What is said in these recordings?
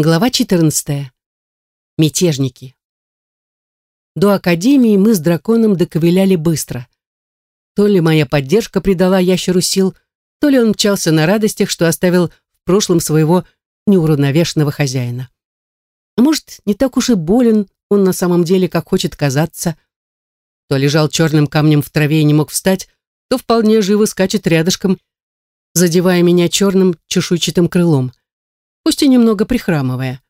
Глава 14. Мятежники. До академии мы с драконом доковыляли быстро. То ли моя поддержка придала ящеру сил, то ли он мчался на радостях, что оставил в прошлом своего неуравновешенного хозяина. А может, не так уж и болен он на самом деле, как хочет казаться. То лежал черным камнем в траве и не мог встать, то вполне живо скачет рядышком, задевая меня черным чешуйчатым крылом пусть и немного прихрамывая.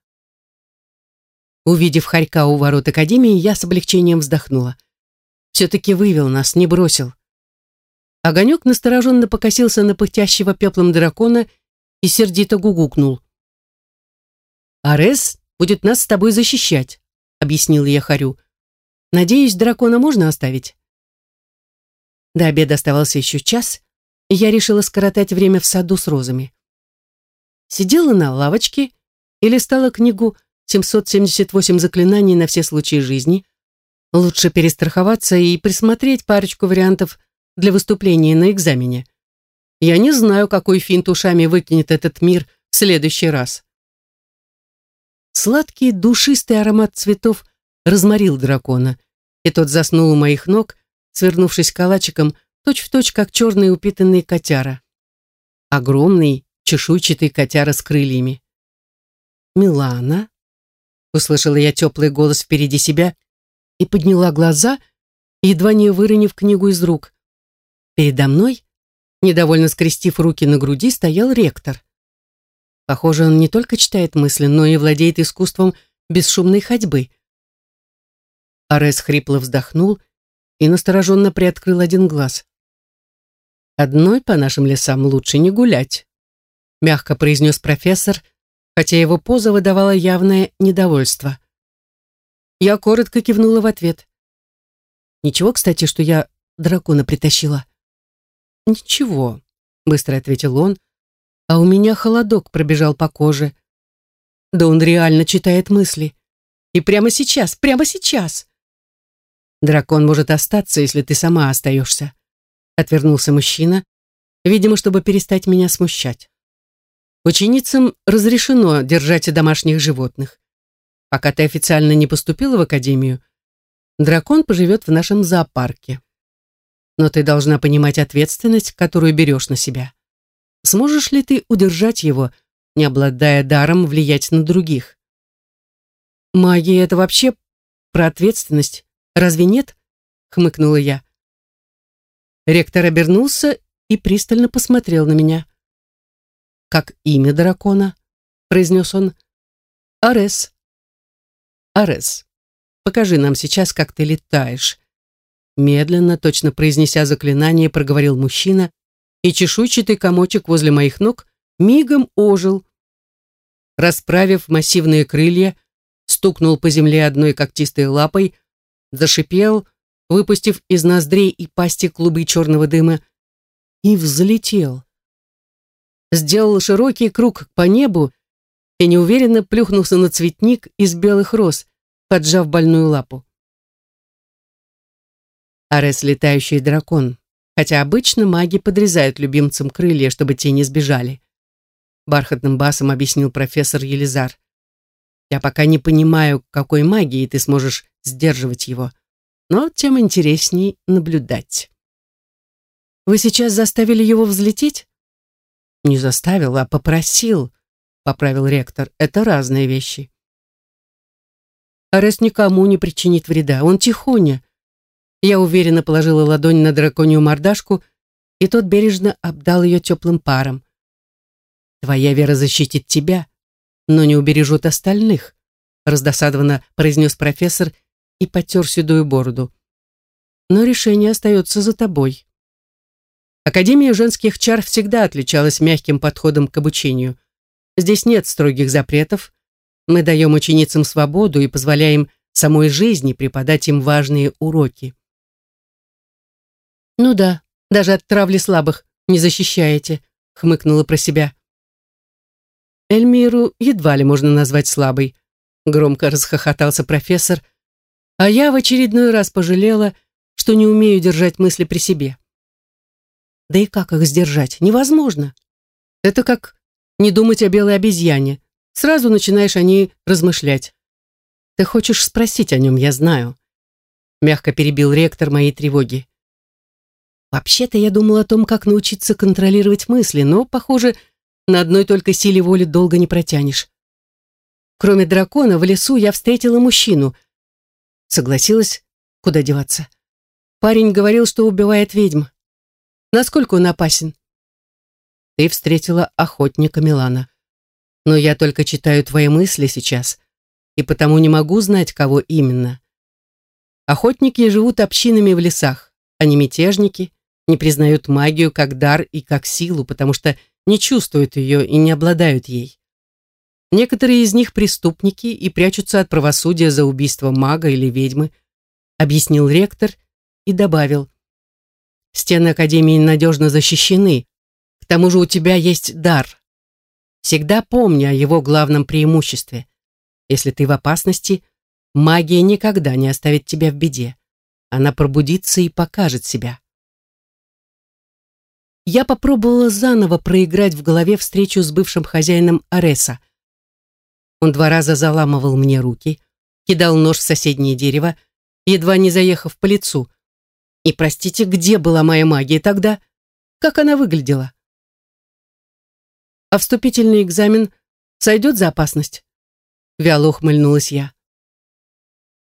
Увидев Харька у ворот Академии, я с облегчением вздохнула. Все-таки вывел нас, не бросил. Огонек настороженно покосился на пыхтящего пеплом дракона и сердито гугукнул. «Арес будет нас с тобой защищать», — объяснил я Харю. «Надеюсь, дракона можно оставить?» До обеда оставался еще час, и я решила скоротать время в саду с розами сидела на лавочке и листала книгу «778 заклинаний на все случаи жизни». Лучше перестраховаться и присмотреть парочку вариантов для выступления на экзамене. Я не знаю, какой финт ушами выкинет этот мир в следующий раз. Сладкий душистый аромат цветов разморил дракона, и тот заснул у моих ног, свернувшись калачиком, точь-в-точь, точь, как черный упитанный котяра. Огромный чешуйчатый котяра с крыльями. «Милана?» — услышала я теплый голос впереди себя и подняла глаза, едва не выронив книгу из рук. Передо мной, недовольно скрестив руки на груди, стоял ректор. Похоже, он не только читает мысли, но и владеет искусством бесшумной ходьбы. Арес хрипло вздохнул и настороженно приоткрыл один глаз. «Одной по нашим лесам лучше не гулять», мягко произнес профессор, хотя его поза выдавала явное недовольство. Я коротко кивнула в ответ. Ничего, кстати, что я дракона притащила. Ничего, быстро ответил он, а у меня холодок пробежал по коже. Да он реально читает мысли. И прямо сейчас, прямо сейчас. Дракон может остаться, если ты сама остаешься. Отвернулся мужчина, видимо, чтобы перестать меня смущать. Ученицам разрешено держать домашних животных. Пока ты официально не поступила в академию, дракон поживет в нашем зоопарке. Но ты должна понимать ответственность, которую берешь на себя. Сможешь ли ты удержать его, не обладая даром влиять на других? Магия — это вообще про ответственность, разве нет? Хмыкнула я. Ректор обернулся и пристально посмотрел на меня как имя дракона?» — произнес он. «Арес». «Арес, покажи нам сейчас, как ты летаешь». Медленно, точно произнеся заклинание, проговорил мужчина, и чешуйчатый комочек возле моих ног мигом ожил. Расправив массивные крылья, стукнул по земле одной когтистой лапой, зашипел, выпустив из ноздрей и пасти клубы черного дыма, и взлетел сделал широкий круг по небу и неуверенно плюхнулся на цветник из белых роз, поджав больную лапу. Арес — летающий дракон, хотя обычно маги подрезают любимцам крылья, чтобы те не сбежали. Бархатным басом объяснил профессор Елизар. Я пока не понимаю, какой магией ты сможешь сдерживать его, но тем интересней наблюдать. Вы сейчас заставили его взлететь? Не заставил, а попросил, поправил ректор. Это разные вещи. Арест никому не причинит вреда, он тихоня. Я уверенно положила ладонь на драконью мордашку, и тот бережно обдал ее теплым паром. «Твоя вера защитит тебя, но не убережет остальных», раздосадованно произнес профессор и потер седую бороду. «Но решение остается за тобой». Академия женских чар всегда отличалась мягким подходом к обучению. Здесь нет строгих запретов. Мы даем ученицам свободу и позволяем самой жизни преподать им важные уроки. «Ну да, даже от травли слабых не защищаете», — хмыкнула про себя. Эльмиру едва ли можно назвать слабой, громко расхохотался профессор, а я в очередной раз пожалела, что не умею держать мысли при себе. Да и как их сдержать? Невозможно. Это как не думать о белой обезьяне. сразу начинаешь о ней размышлять. Ты хочешь спросить о нем, я знаю. Мягко перебил ректор моей тревоги. Вообще-то я думал о том, как научиться контролировать мысли, но, похоже, на одной только силе воли долго не протянешь. Кроме дракона, в лесу я встретила мужчину. Согласилась, куда деваться. Парень говорил, что убивает ведьм. Насколько он опасен? Ты встретила охотника Милана. Но я только читаю твои мысли сейчас, и потому не могу знать, кого именно. Охотники живут общинами в лесах, они мятежники, не признают магию как дар и как силу, потому что не чувствуют ее и не обладают ей. Некоторые из них преступники и прячутся от правосудия за убийство мага или ведьмы, объяснил ректор и добавил. Стены Академии надежно защищены, к тому же у тебя есть дар. Всегда помни о его главном преимуществе. Если ты в опасности, магия никогда не оставит тебя в беде. Она пробудится и покажет себя я попробовала заново проиграть в голове встречу с бывшим хозяином Ареса. Он два раза заламывал мне руки, кидал нож в соседнее дерево, едва не заехав по лицу. И, простите, где была моя магия тогда? Как она выглядела? А вступительный экзамен сойдет за опасность? Вяло ухмыльнулась я.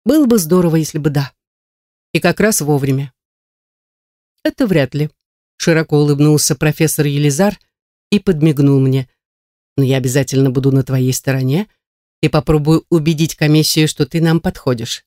Было бы здорово, если бы да. И как раз вовремя. Это вряд ли. Широко улыбнулся профессор Елизар и подмигнул мне. «Но я обязательно буду на твоей стороне и попробую убедить комиссию, что ты нам подходишь».